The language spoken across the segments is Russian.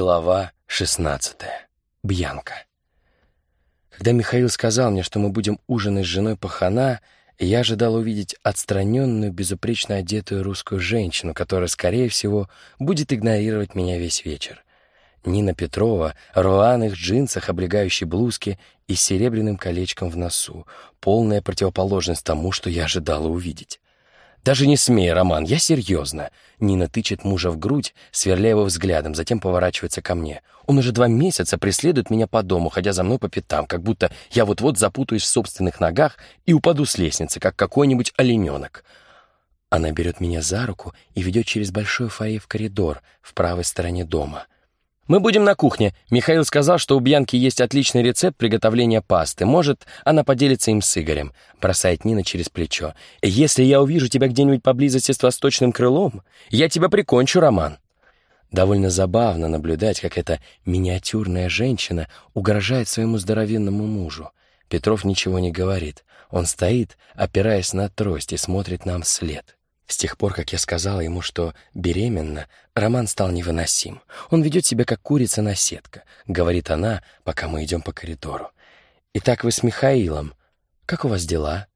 Глава 16. Бьянка. Когда Михаил сказал мне, что мы будем ужинать с женой пахана, я ожидал увидеть отстраненную, безупречно одетую русскую женщину, которая, скорее всего, будет игнорировать меня весь вечер. Нина Петрова, рваных джинсах, облегающей блузке и серебряным колечком в носу, полная противоположность тому, что я ожидала увидеть. «Даже не смей, Роман, я серьезно». Нина тычет мужа в грудь, сверля его взглядом, затем поворачивается ко мне. Он уже два месяца преследует меня по дому, ходя за мной по пятам, как будто я вот-вот запутаюсь в собственных ногах и упаду с лестницы, как какой-нибудь олененок. Она берет меня за руку и ведет через большой фойе в коридор в правой стороне дома — «Мы будем на кухне. Михаил сказал, что у Бьянки есть отличный рецепт приготовления пасты. Может, она поделится им с Игорем», — бросает Нина через плечо. «Если я увижу тебя где-нибудь поблизости с восточным крылом, я тебя прикончу, Роман». Довольно забавно наблюдать, как эта миниатюрная женщина угрожает своему здоровенному мужу. Петров ничего не говорит. Он стоит, опираясь на трость, и смотрит нам вслед. С тех пор, как я сказала ему, что беременна, Роман стал невыносим. Он ведет себя как курица на сетка, говорит она, пока мы идем по коридору. «Итак, вы с Михаилом. Как у вас дела?»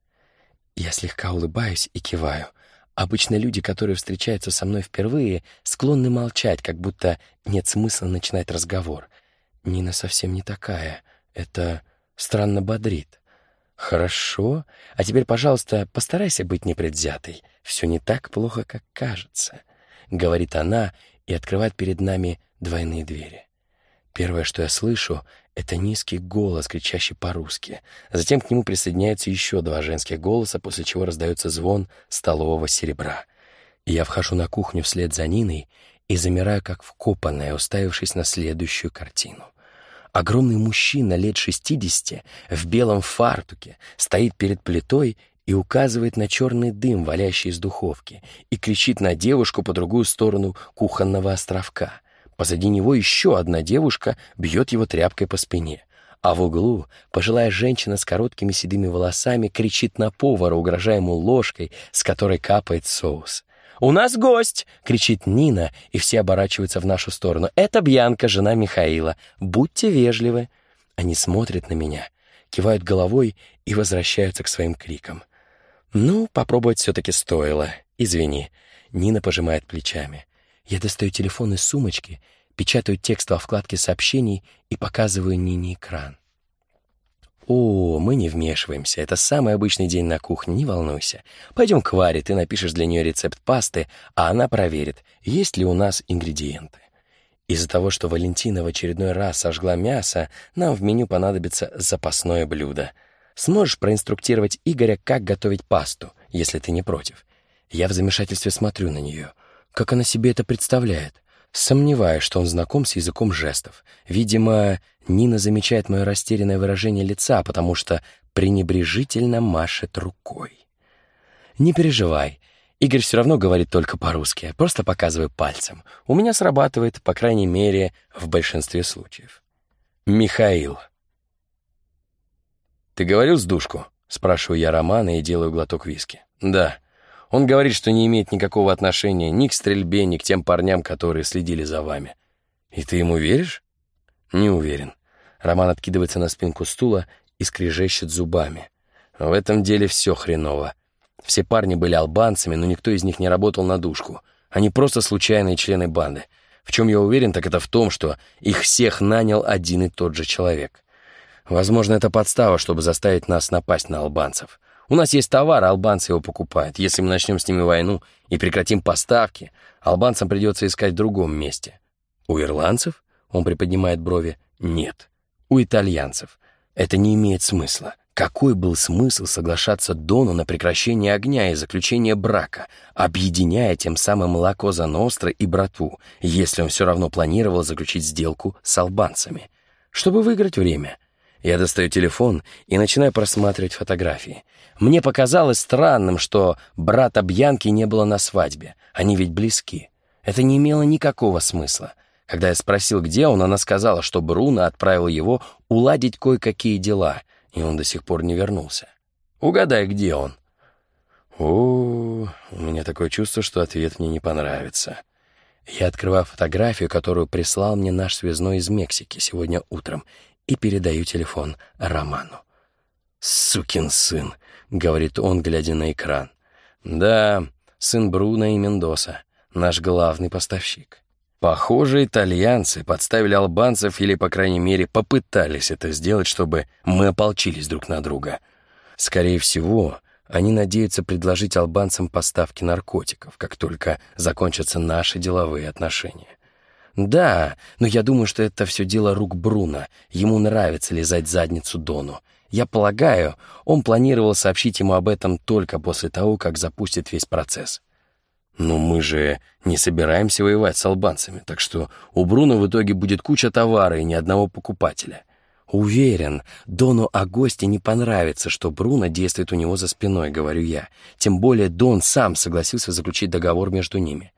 Я слегка улыбаюсь и киваю. Обычно люди, которые встречаются со мной впервые, склонны молчать, как будто нет смысла начинать разговор. Нина совсем не такая. Это странно бодрит. «Хорошо. А теперь, пожалуйста, постарайся быть непредвзятой. Все не так плохо, как кажется», — говорит она и открывает перед нами двойные двери. Первое, что я слышу, — это низкий голос, кричащий по-русски. Затем к нему присоединяются еще два женских голоса, после чего раздается звон столового серебра. Я вхожу на кухню вслед за Ниной и замираю, как вкопанная, уставившись на следующую картину. Огромный мужчина лет шестидесяти в белом фартуке стоит перед плитой и указывает на черный дым, валящий из духовки, и кричит на девушку по другую сторону кухонного островка. Позади него еще одна девушка бьет его тряпкой по спине. А в углу пожилая женщина с короткими седыми волосами кричит на повара, угрожая ему ложкой, с которой капает соус. «У нас гость!» — кричит Нина, и все оборачиваются в нашу сторону. «Это Бьянка, жена Михаила. Будьте вежливы!» Они смотрят на меня, кивают головой и возвращаются к своим крикам. «Ну, попробовать все-таки стоило. Извини». Нина пожимает плечами. Я достаю телефон из сумочки, печатаю текст во вкладке сообщений и показываю Нине экран. «О, мы не вмешиваемся. Это самый обычный день на кухне, не волнуйся. Пойдем к Варе, ты напишешь для нее рецепт пасты, а она проверит, есть ли у нас ингредиенты. Из-за того, что Валентина в очередной раз сожгла мясо, нам в меню понадобится запасное блюдо. Сможешь проинструктировать Игоря, как готовить пасту, если ты не против? Я в замешательстве смотрю на нее. Как она себе это представляет? Сомневаюсь, что он знаком с языком жестов. Видимо, Нина замечает мое растерянное выражение лица, потому что пренебрежительно машет рукой. «Не переживай. Игорь все равно говорит только по-русски. Просто показываю пальцем. У меня срабатывает, по крайней мере, в большинстве случаев». «Михаил». «Ты говорил с душку?» — спрашиваю я Романа и делаю глоток виски. «Да». Он говорит, что не имеет никакого отношения ни к стрельбе, ни к тем парням, которые следили за вами. И ты ему веришь? Не уверен. Роман откидывается на спинку стула и скрежещет зубами. В этом деле все хреново. Все парни были албанцами, но никто из них не работал на душку. Они просто случайные члены банды. В чем я уверен, так это в том, что их всех нанял один и тот же человек. Возможно, это подстава, чтобы заставить нас напасть на албанцев. У нас есть товар, албанцы его покупают. Если мы начнем с ними войну и прекратим поставки, албанцам придется искать в другом месте. У ирландцев? Он приподнимает брови. Нет. У итальянцев. Это не имеет смысла. Какой был смысл соглашаться Дону на прекращение огня и заключение брака, объединяя тем самым Лакоза Ностро и братву, если он все равно планировал заключить сделку с албанцами? Чтобы выиграть время. Я достаю телефон и начинаю просматривать фотографии. Мне показалось странным, что брата Бьянки не было на свадьбе. Они ведь близки. Это не имело никакого смысла. Когда я спросил, где он, она сказала, что Бруно отправил его уладить кое-какие дела, и он до сих пор не вернулся. Угадай, где он? О, у меня такое чувство, что ответ мне не понравится. Я открываю фотографию, которую прислал мне наш связной из Мексики сегодня утром, и передаю телефон Роману. «Сукин сын», — говорит он, глядя на экран. «Да, сын Бруно и Мендоса, наш главный поставщик. Похоже, итальянцы подставили албанцев или, по крайней мере, попытались это сделать, чтобы мы ополчились друг на друга. Скорее всего, они надеются предложить албанцам поставки наркотиков, как только закончатся наши деловые отношения. Да, но я думаю, что это все дело рук Бруно. Ему нравится лизать задницу Дону. Я полагаю, он планировал сообщить ему об этом только после того, как запустит весь процесс. Но мы же не собираемся воевать с албанцами, так что у Бруно в итоге будет куча товара и ни одного покупателя. Уверен, Дону Агосте не понравится, что Бруно действует у него за спиной, говорю я. Тем более Дон сам согласился заключить договор между ними.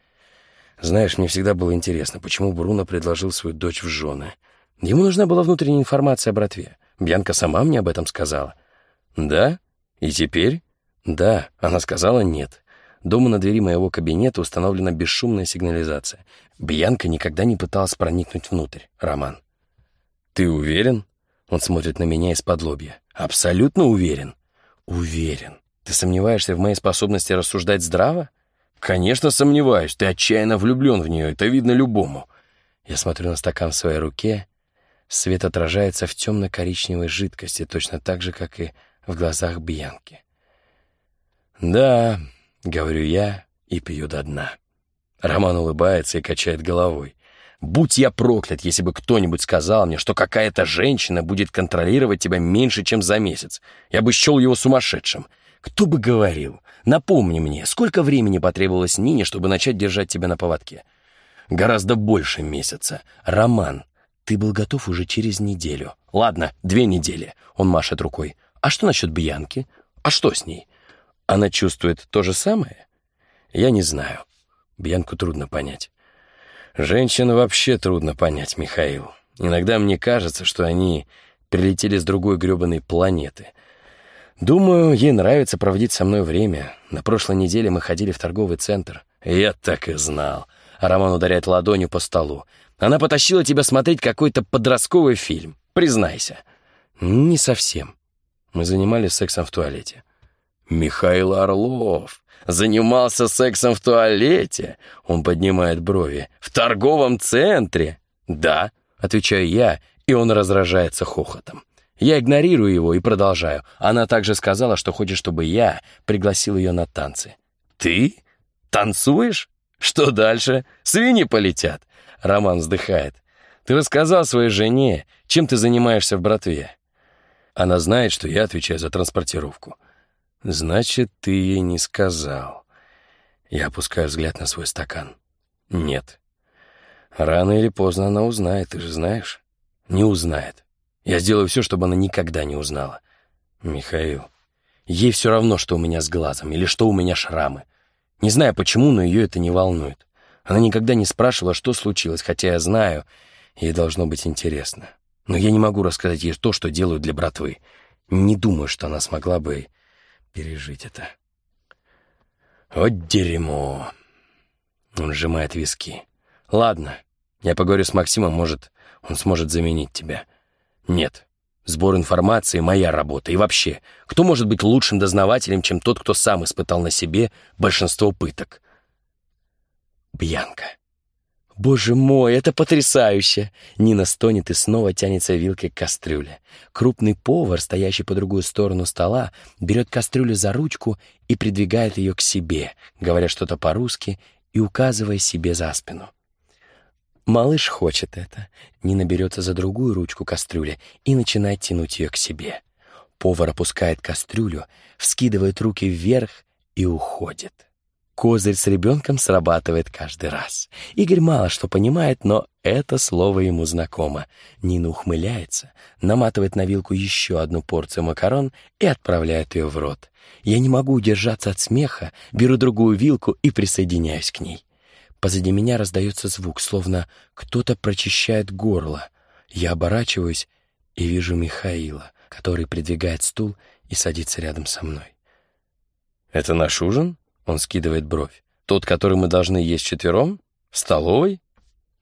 Знаешь, мне всегда было интересно, почему Бруно предложил свою дочь в жены. Ему нужна была внутренняя информация о братве. Бьянка сама мне об этом сказала. Да? И теперь? Да, она сказала нет. Дома на двери моего кабинета установлена бесшумная сигнализация. Бьянка никогда не пыталась проникнуть внутрь, Роман. Ты уверен? Он смотрит на меня из-под лобья. Абсолютно уверен? Уверен. Ты сомневаешься в моей способности рассуждать здраво? Конечно, сомневаюсь. Ты отчаянно влюблен в нее. Это видно любому. Я смотрю на стакан в своей руке Свет отражается в темно-коричневой жидкости, точно так же, как и в глазах Бьянки. «Да», — говорю я и пью до дна. Роман улыбается и качает головой. «Будь я проклят, если бы кто-нибудь сказал мне, что какая-то женщина будет контролировать тебя меньше, чем за месяц. Я бы счел его сумасшедшим. Кто бы говорил? Напомни мне, сколько времени потребовалось Нине, чтобы начать держать тебя на поводке?» «Гораздо больше месяца. Роман, ты был готов уже через неделю. Ладно, две недели. Он машет рукой. А что насчет Бьянки? А что с ней? Она чувствует то же самое? Я не знаю. Бьянку трудно понять. Женщин вообще трудно понять, Михаил. Иногда мне кажется, что они прилетели с другой гребаной планеты. Думаю, ей нравится проводить со мной время. На прошлой неделе мы ходили в торговый центр. Я так и знал. Роман ударяет ладонью по столу. Она потащила тебя смотреть какой-то подростковый фильм. Признайся». «Не совсем. Мы занимались сексом в туалете». «Михаил Орлов занимался сексом в туалете?» Он поднимает брови. «В торговом центре?» «Да», — отвечаю я, и он раздражается хохотом. Я игнорирую его и продолжаю. Она также сказала, что хочет, чтобы я пригласил ее на танцы. «Ты? Танцуешь? Что дальше? Свиньи полетят. Роман вздыхает. «Ты рассказал своей жене, чем ты занимаешься в братве?» Она знает, что я отвечаю за транспортировку. «Значит, ты ей не сказал». Я опускаю взгляд на свой стакан. «Нет». «Рано или поздно она узнает, ты же знаешь?» «Не узнает. Я сделаю все, чтобы она никогда не узнала». «Михаил, ей все равно, что у меня с глазом или что у меня шрамы. Не знаю почему, но ее это не волнует. Она никогда не спрашивала, что случилось, хотя я знаю, ей должно быть интересно. Но я не могу рассказать ей то, что делаю для братвы. Не думаю, что она смогла бы пережить это. Вот дерьмо. Он сжимает виски. Ладно, я поговорю с Максимом, может, он сможет заменить тебя. Нет, сбор информации — моя работа. И вообще, кто может быть лучшим дознавателем, чем тот, кто сам испытал на себе большинство пыток? Бьянка. «Боже мой, это потрясающе!» Нина стонет и снова тянется вилкой к кастрюле. Крупный повар, стоящий по другую сторону стола, берет кастрюлю за ручку и придвигает ее к себе, говоря что-то по-русски и указывая себе за спину. Малыш хочет это. Нина берется за другую ручку кастрюли и начинает тянуть ее к себе. Повар опускает кастрюлю, вскидывает руки вверх и уходит. Козырь с ребенком срабатывает каждый раз. Игорь мало что понимает, но это слово ему знакомо. Нина ухмыляется, наматывает на вилку еще одну порцию макарон и отправляет ее в рот. Я не могу удержаться от смеха, беру другую вилку и присоединяюсь к ней. Позади меня раздается звук, словно кто-то прочищает горло. Я оборачиваюсь и вижу Михаила, который придвигает стул и садится рядом со мной. «Это наш ужин?» Он скидывает бровь. «Тот, который мы должны есть четвером? «В столовой?»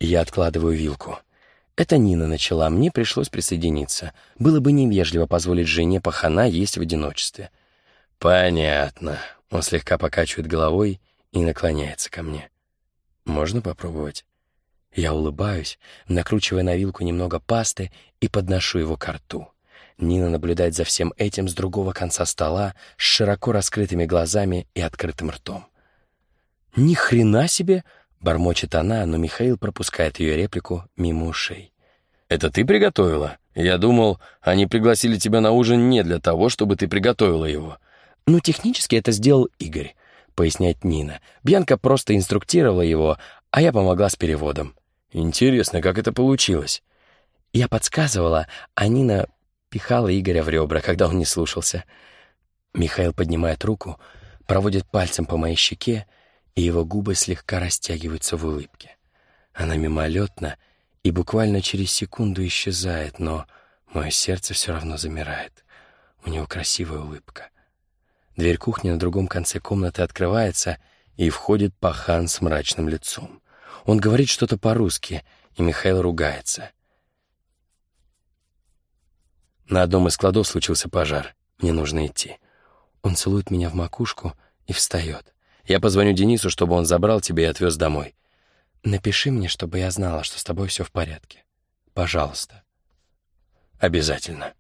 Я откладываю вилку. Это Нина начала, мне пришлось присоединиться. Было бы невежливо позволить жене пахана есть в одиночестве. «Понятно». Он слегка покачивает головой и наклоняется ко мне. «Можно попробовать?» Я улыбаюсь, накручивая на вилку немного пасты и подношу его к рту. Нина наблюдает за всем этим с другого конца стола, с широко раскрытыми глазами и открытым ртом. «Ни хрена себе!» — бормочет она, но Михаил пропускает ее реплику мимо ушей. «Это ты приготовила? Я думал, они пригласили тебя на ужин не для того, чтобы ты приготовила его». «Ну, технически это сделал Игорь», — поясняет Нина. Бьянка просто инструктировала его, а я помогла с переводом. «Интересно, как это получилось?» Я подсказывала, а Нина пихала Игоря в ребра, когда он не слушался. Михаил поднимает руку, проводит пальцем по моей щеке, и его губы слегка растягиваются в улыбке. Она мимолетна и буквально через секунду исчезает, но мое сердце все равно замирает. У него красивая улыбка. Дверь кухни на другом конце комнаты открывается, и входит пахан с мрачным лицом. Он говорит что-то по-русски, и Михаил ругается. На одном из складов случился пожар. Мне нужно идти. Он целует меня в макушку и встает. Я позвоню Денису, чтобы он забрал тебя и отвез домой. Напиши мне, чтобы я знала, что с тобой все в порядке. Пожалуйста. Обязательно.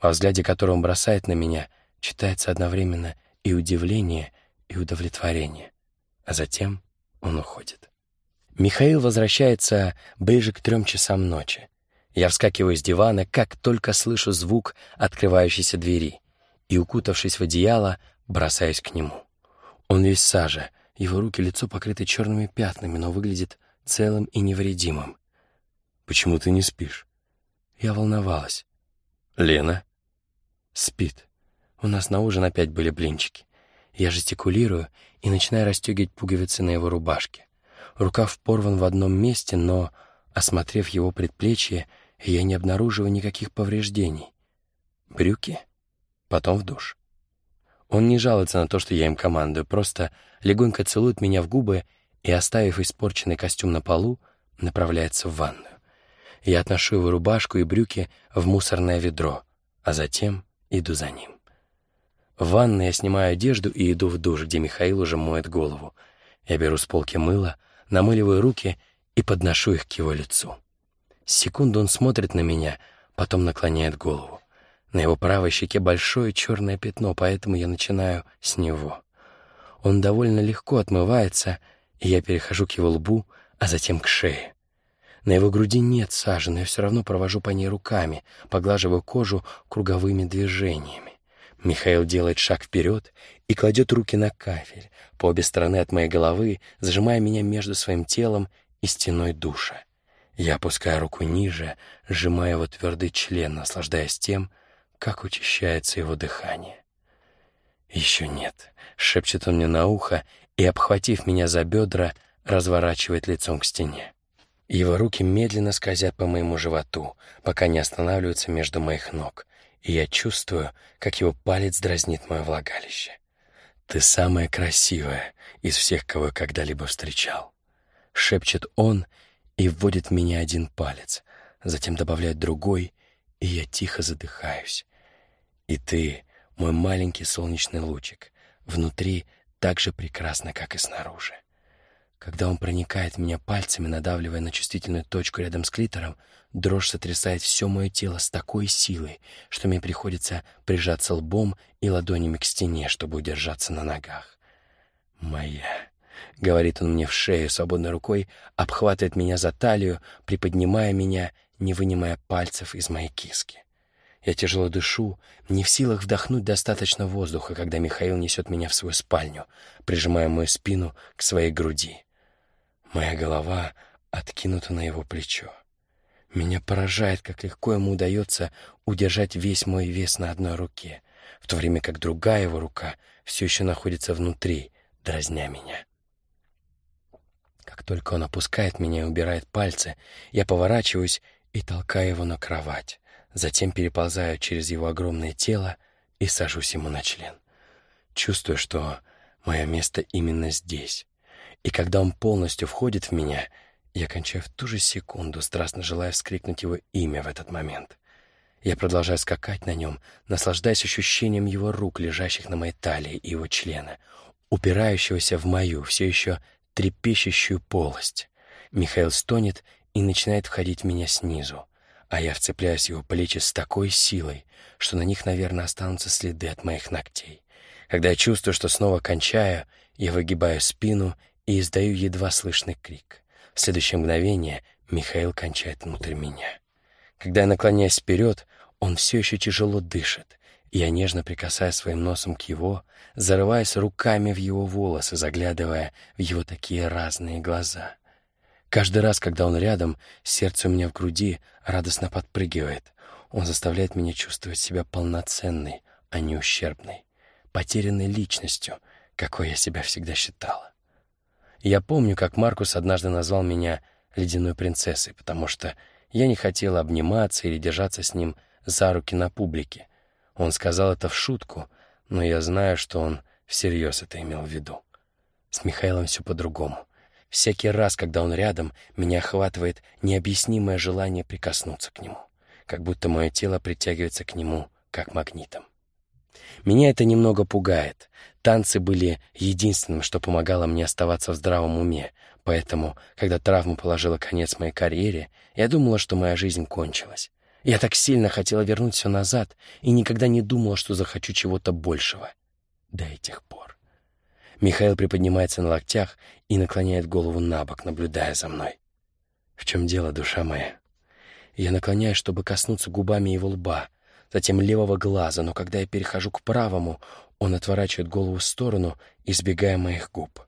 Во взгляде, который он бросает на меня, читается одновременно и удивление, и удовлетворение. А затем он уходит. Михаил возвращается ближе к трем часам ночи. Я вскакиваю с дивана, как только слышу звук открывающейся двери, и, укутавшись в одеяло, бросаюсь к нему. Он весь сажа, его руки лицо покрыты черными пятнами, но выглядит целым и невредимым. «Почему ты не спишь?» Я волновалась. «Лена?» «Спит. У нас на ужин опять были блинчики. Я жестикулирую и начинаю расстегивать пуговицы на его рубашке. Рукав порван в одном месте, но, осмотрев его предплечье, я не обнаруживаю никаких повреждений. Брюки, потом в душ. Он не жалуется на то, что я им командую, просто легонько целует меня в губы и, оставив испорченный костюм на полу, направляется в ванную. Я отношу его рубашку и брюки в мусорное ведро, а затем иду за ним. В ванной я снимаю одежду и иду в душ, где Михаил уже моет голову. Я беру с полки мыло, намыливаю руки и подношу их к его лицу. Секунду он смотрит на меня, потом наклоняет голову. На его правой щеке большое черное пятно, поэтому я начинаю с него. Он довольно легко отмывается, и я перехожу к его лбу, а затем к шее. На его груди нет сажи, но я все равно провожу по ней руками, поглаживаю кожу круговыми движениями. Михаил делает шаг вперед и кладет руки на кафель, по обе стороны от моей головы, зажимая меня между своим телом и стеной душа. Я опускаю руку ниже, сжимая его твердый член, наслаждаясь тем, как учащается его дыхание. «Еще нет», — шепчет он мне на ухо и, обхватив меня за бедра, разворачивает лицом к стене. Его руки медленно скользят по моему животу, пока не останавливаются между моих ног, и я чувствую, как его палец дразнит мое влагалище. «Ты самая красивая из всех, кого я когда-либо встречал», — шепчет он и вводит в меня один палец, затем добавляет другой, и я тихо задыхаюсь. И ты, мой маленький солнечный лучик, внутри так же прекрасно, как и снаружи. Когда он проникает в меня пальцами, надавливая на чувствительную точку рядом с клитором, дрожь сотрясает все мое тело с такой силой, что мне приходится прижаться лбом и ладонями к стене, чтобы удержаться на ногах. «Моя», — говорит он мне в шею свободной рукой, обхватывает меня за талию, приподнимая меня, не вынимая пальцев из моей киски. Я тяжело дышу, не в силах вдохнуть достаточно воздуха, когда Михаил несет меня в свою спальню, прижимая мою спину к своей груди. Моя голова откинута на его плечо. Меня поражает, как легко ему удается удержать весь мой вес на одной руке, в то время как другая его рука все еще находится внутри, дразня меня. Как только он опускает меня и убирает пальцы, я поворачиваюсь и толкаю его на кровать, затем переползаю через его огромное тело и сажусь ему на член. Чувствую, что мое место именно здесь, И когда он полностью входит в меня, я кончаю в ту же секунду, страстно желая вскрикнуть его имя в этот момент. Я продолжаю скакать на нем, наслаждаясь ощущением его рук, лежащих на моей талии, и его члена, упирающегося в мою, все еще трепещущую полость. Михаил стонет и начинает входить в меня снизу, а я вцепляюсь в его плечи с такой силой, что на них, наверное, останутся следы от моих ногтей. Когда я чувствую, что снова кончаю, я выгибаю спину и издаю едва слышный крик. В следующее мгновение Михаил кончает внутрь меня. Когда я наклоняюсь вперед, он все еще тяжело дышит, я нежно прикасаюсь своим носом к его, зарываясь руками в его волосы, заглядывая в его такие разные глаза. Каждый раз, когда он рядом, сердце у меня в груди радостно подпрыгивает. Он заставляет меня чувствовать себя полноценной, а не ущербной, потерянной личностью, какой я себя всегда считала. Я помню, как Маркус однажды назвал меня «ледяной принцессой», потому что я не хотела обниматься или держаться с ним за руки на публике. Он сказал это в шутку, но я знаю, что он всерьез это имел в виду. С Михаилом все по-другому. Всякий раз, когда он рядом, меня охватывает необъяснимое желание прикоснуться к нему, как будто мое тело притягивается к нему, как магнитом. Меня это немного пугает. Танцы были единственным, что помогало мне оставаться в здравом уме, поэтому, когда травма положила конец моей карьере, я думала, что моя жизнь кончилась. Я так сильно хотела вернуть все назад и никогда не думала, что захочу чего-то большего. До этих пор. Михаил приподнимается на локтях и наклоняет голову на бок, наблюдая за мной. «В чем дело, душа моя?» Я наклоняюсь, чтобы коснуться губами его лба, затем левого глаза, но когда я перехожу к правому, он отворачивает голову в сторону, избегая моих губ.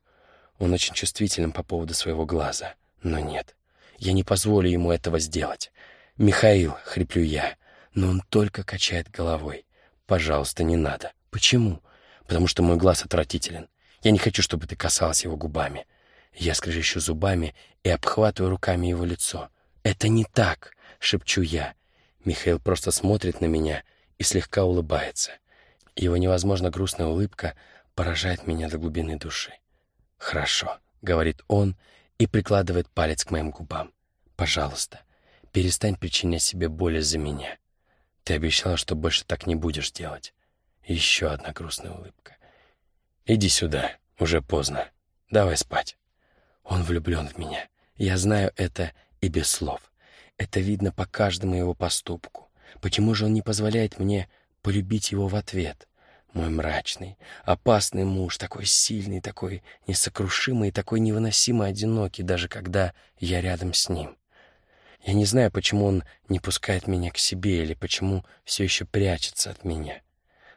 Он очень чувствителен по поводу своего глаза, но нет, я не позволю ему этого сделать. «Михаил», — хриплю я, но он только качает головой. «Пожалуйста, не надо». «Почему?» «Потому что мой глаз отвратителен. Я не хочу, чтобы ты касалась его губами». Я скрежещу зубами и обхватываю руками его лицо. «Это не так», — шепчу я. Михаил просто смотрит на меня и слегка улыбается. Его невозможно грустная улыбка поражает меня до глубины души. «Хорошо», — говорит он и прикладывает палец к моим губам. «Пожалуйста, перестань причинять себе боль из-за меня. Ты обещала, что больше так не будешь делать». Еще одна грустная улыбка. «Иди сюда, уже поздно. Давай спать». Он влюблен в меня. Я знаю это и без слов. Это видно по каждому его поступку. Почему же он не позволяет мне полюбить его в ответ? Мой мрачный, опасный муж, такой сильный, такой несокрушимый, такой невыносимо одинокий, даже когда я рядом с ним. Я не знаю, почему он не пускает меня к себе или почему все еще прячется от меня.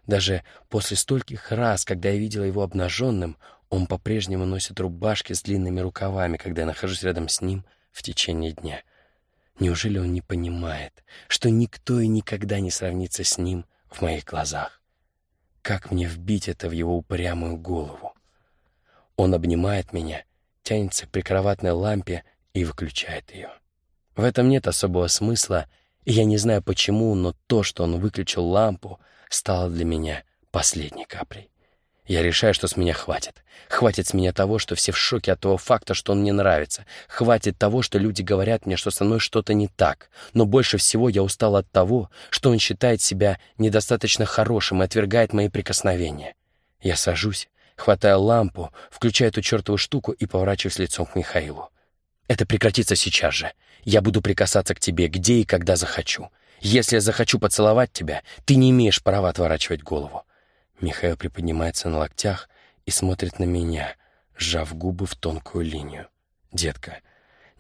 Даже после стольких раз, когда я видела его обнаженным, он по-прежнему носит рубашки с длинными рукавами, когда я нахожусь рядом с ним в течение дня. Неужели он не понимает, что никто и никогда не сравнится с ним в моих глазах? Как мне вбить это в его упрямую голову? Он обнимает меня, тянется к прикроватной лампе и выключает ее. В этом нет особого смысла, и я не знаю почему, но то, что он выключил лампу, стало для меня последней каплей. Я решаю, что с меня хватит. Хватит с меня того, что все в шоке от того факта, что он мне нравится. Хватит того, что люди говорят мне, что со мной что-то не так. Но больше всего я устал от того, что он считает себя недостаточно хорошим и отвергает мои прикосновения. Я сажусь, хватаю лампу, включаю эту чертову штуку и поворачиваюсь лицом к Михаилу. Это прекратится сейчас же. Я буду прикасаться к тебе, где и когда захочу. Если я захочу поцеловать тебя, ты не имеешь права отворачивать голову. Михаил приподнимается на локтях и смотрит на меня, сжав губы в тонкую линию. «Детка,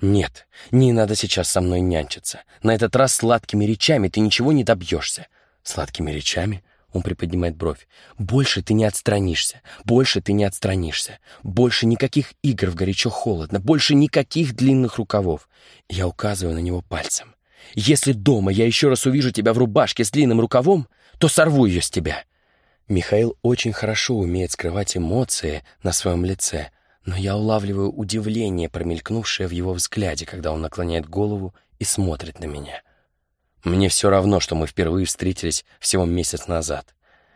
нет, не надо сейчас со мной нянчиться. На этот раз сладкими речами ты ничего не добьешься». «Сладкими речами?» Он приподнимает бровь. «Больше ты не отстранишься. Больше ты не отстранишься. Больше никаких игр в горячо-холодно. Больше никаких длинных рукавов». Я указываю на него пальцем. «Если дома я еще раз увижу тебя в рубашке с длинным рукавом, то сорву ее с тебя». Михаил очень хорошо умеет скрывать эмоции на своем лице, но я улавливаю удивление, промелькнувшее в его взгляде, когда он наклоняет голову и смотрит на меня. Мне все равно, что мы впервые встретились всего месяц назад.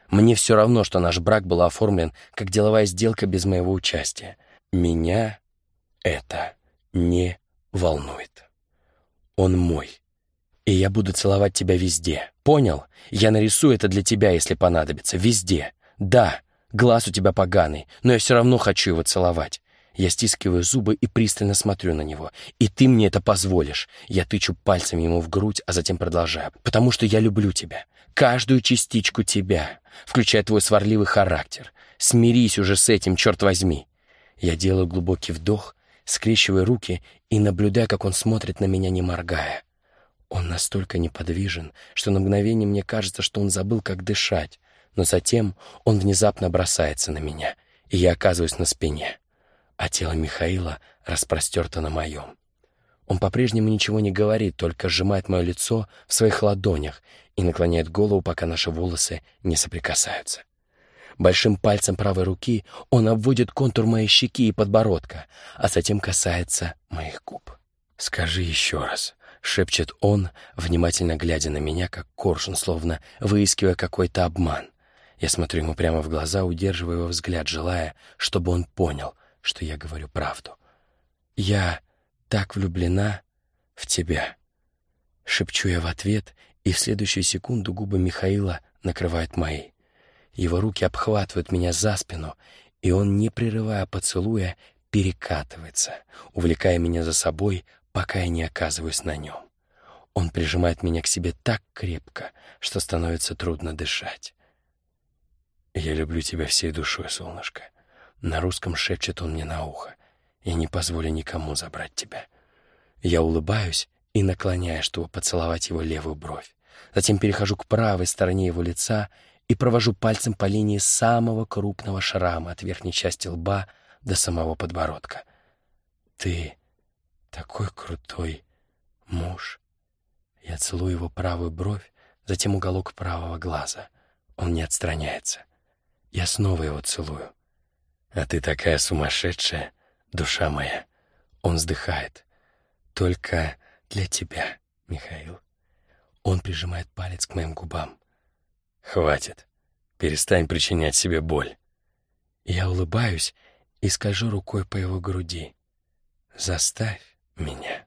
Мне все равно, что наш брак был оформлен как деловая сделка без моего участия. Меня это не волнует. Он мой, и я буду целовать тебя везде. Понял? Я нарисую это для тебя, если понадобится. Везде. Да, глаз у тебя поганый, но я все равно хочу его целовать. Я стискиваю зубы и пристально смотрю на него. И ты мне это позволишь. Я тычу пальцем ему в грудь, а затем продолжаю. Потому что я люблю тебя. Каждую частичку тебя, включая твой сварливый характер. Смирись уже с этим, черт возьми. Я делаю глубокий вдох, скрещиваю руки и наблюдаю, как он смотрит на меня, не моргая. Он настолько неподвижен, что на мгновение мне кажется, что он забыл, как дышать. Но затем он внезапно бросается на меня, и я оказываюсь на спине а тело Михаила распростерто на моем. Он по-прежнему ничего не говорит, только сжимает мое лицо в своих ладонях и наклоняет голову, пока наши волосы не соприкасаются. Большим пальцем правой руки он обводит контур моей щеки и подбородка, а затем касается моих губ. «Скажи еще раз», — шепчет он, внимательно глядя на меня, как коршун, словно выискивая какой-то обман. Я смотрю ему прямо в глаза, удерживая его взгляд, желая, чтобы он понял, что я говорю правду. «Я так влюблена в тебя», — шепчу я в ответ, и в следующую секунду губы Михаила накрывают мои. Его руки обхватывают меня за спину, и он, не прерывая поцелуя, перекатывается, увлекая меня за собой, пока я не оказываюсь на нем. Он прижимает меня к себе так крепко, что становится трудно дышать. «Я люблю тебя всей душой, солнышко. На русском шепчет он мне на ухо. «Я не позволю никому забрать тебя». Я улыбаюсь и наклоняю, чтобы поцеловать его левую бровь. Затем перехожу к правой стороне его лица и провожу пальцем по линии самого крупного шрама от верхней части лба до самого подбородка. «Ты такой крутой муж». Я целую его правую бровь, затем уголок правого глаза. Он не отстраняется. Я снова его целую. «А ты такая сумасшедшая, душа моя!» Он вздыхает. «Только для тебя, Михаил». Он прижимает палец к моим губам. «Хватит. Перестань причинять себе боль». Я улыбаюсь и скажу рукой по его груди. «Заставь меня».